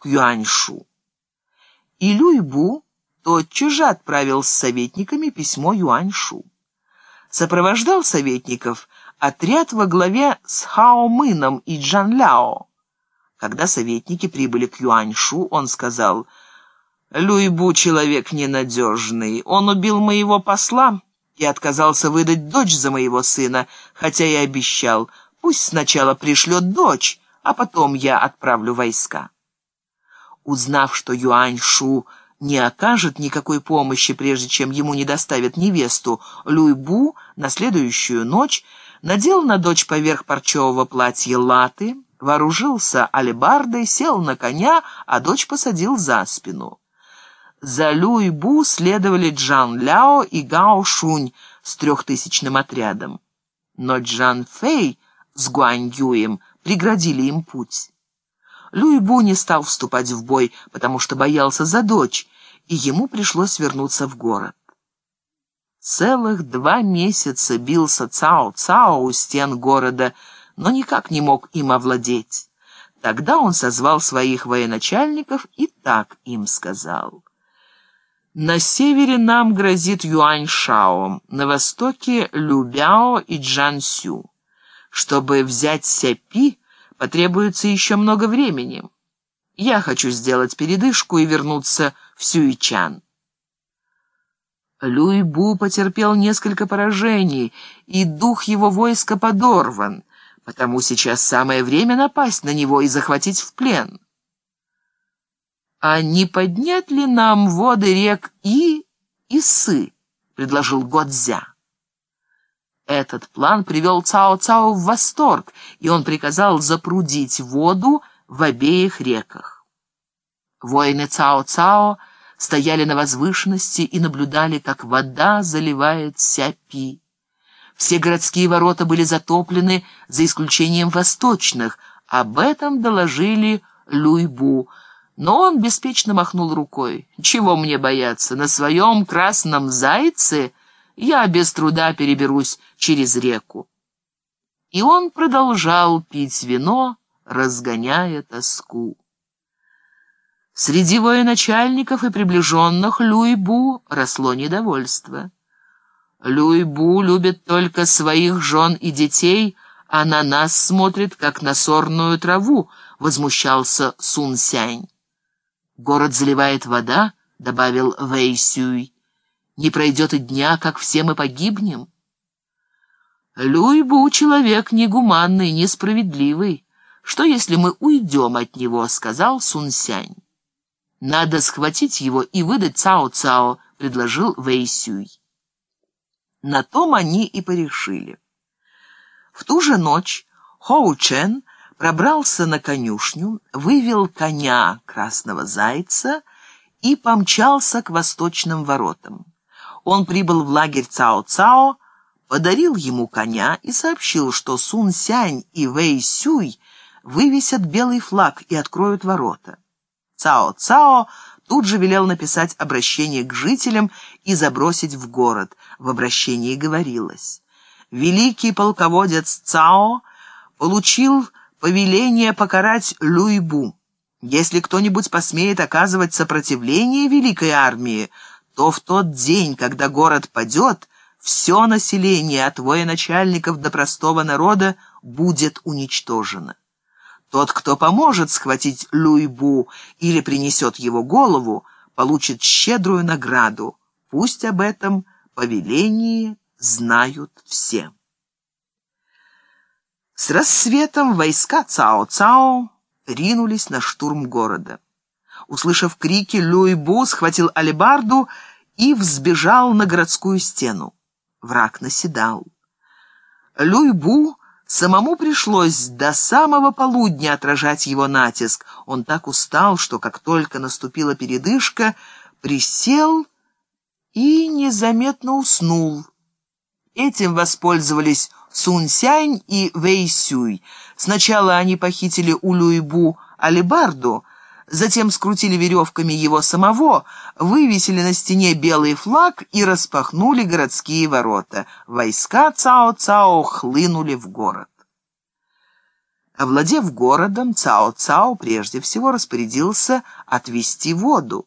к Юаньшу. И Люйбу тотчас же отправил с советниками письмо Юаньшу. Сопровождал советников отряд во главе с Хао Мыном и Джан Ляо. Когда советники прибыли к Юаньшу, он сказал, «Люйбу человек ненадежный, он убил моего посла» и отказался выдать дочь за моего сына, хотя и обещал, пусть сначала пришлет дочь, а потом я отправлю войска. Узнав, что Юань Шу не окажет никакой помощи, прежде чем ему не доставят невесту, Люй Бу на следующую ночь надел на дочь поверх парчевого платья латы, вооружился алебардой, сел на коня, а дочь посадил за спину. За Люй Бу следовали Джан Ляо и Гао Шунь с трехтысячным отрядом. Но Джан Фэй с Гуань Юем преградили им путь. Люй Бу не стал вступать в бой, потому что боялся за дочь, и ему пришлось вернуться в город. Целых два месяца бился Цао Цао у стен города, но никак не мог им овладеть. Тогда он созвал своих военачальников и так им сказал. На севере нам грозит Юаньшао, на востоке Любяо и Джансю. Чтобы взять Сяпи, потребуется еще много времени. Я хочу сделать передышку и вернуться в Сюичан. Люйбу потерпел несколько поражений, и дух его войска подорван, потому сейчас самое время напасть на него и захватить в плен. «А не поднять ли нам воды рек И и Сы?» — предложил Годзя. Этот план привел Цао-Цао в восторг, и он приказал запрудить воду в обеих реках. Воины Цао-Цао стояли на возвышенности и наблюдали, как вода заливает Сяпи. Все городские ворота были затоплены, за исключением восточных. Об этом доложили Люйбу — но он беспечно махнул рукой. «Чего мне бояться? На своем красном зайце я без труда переберусь через реку». И он продолжал пить вино, разгоняя тоску. Среди военачальников и приближенных Люйбу росло недовольство. Люйбу любит только своих жен и детей, а на нас смотрит, как на сорную траву, возмущался Сун Сянь. «Город заливает вода», — добавил Вэй Сюй. «Не пройдет и дня, как все мы погибнем». «Люйбу человек негуманный, несправедливый. Что, если мы уйдем от него?» — сказал Сун Сянь. «Надо схватить его и выдать Цао-Цао», — предложил Вэй Сюй. На том они и порешили. В ту же ночь Хоу Чен пробрался на конюшню, вывел коня красного зайца и помчался к восточным воротам. Он прибыл в лагерь Цао-Цао, подарил ему коня и сообщил, что Сун Сянь и Вэй Сюй вывесят белый флаг и откроют ворота. Цао-Цао тут же велел написать обращение к жителям и забросить в город. В обращении говорилось «Великий полководец Цао получил повеление покарать Люйбу. Если кто-нибудь посмеет оказывать сопротивление великой армии, то в тот день, когда город падет, все население от военачальников до простого народа будет уничтожено. Тот, кто поможет схватить Люйбу или принесет его голову, получит щедрую награду. Пусть об этом повелении знают все. С рассветом войска Цао-Цао ринулись на штурм города. Услышав крики, Люй-Бу схватил алебарду и взбежал на городскую стену. Враг наседал. Люй-Бу самому пришлось до самого полудня отражать его натиск. Он так устал, что как только наступила передышка, присел и незаметно уснул. Этим воспользовались Сунь-Сянь и Вэй-Сюй. Сначала они похитили у Люйбу алебарду, затем скрутили веревками его самого, вывесили на стене белый флаг и распахнули городские ворота. Войска Цао-Цао хлынули в город. Овладев городом, Цао-Цао прежде всего распорядился отвести воду.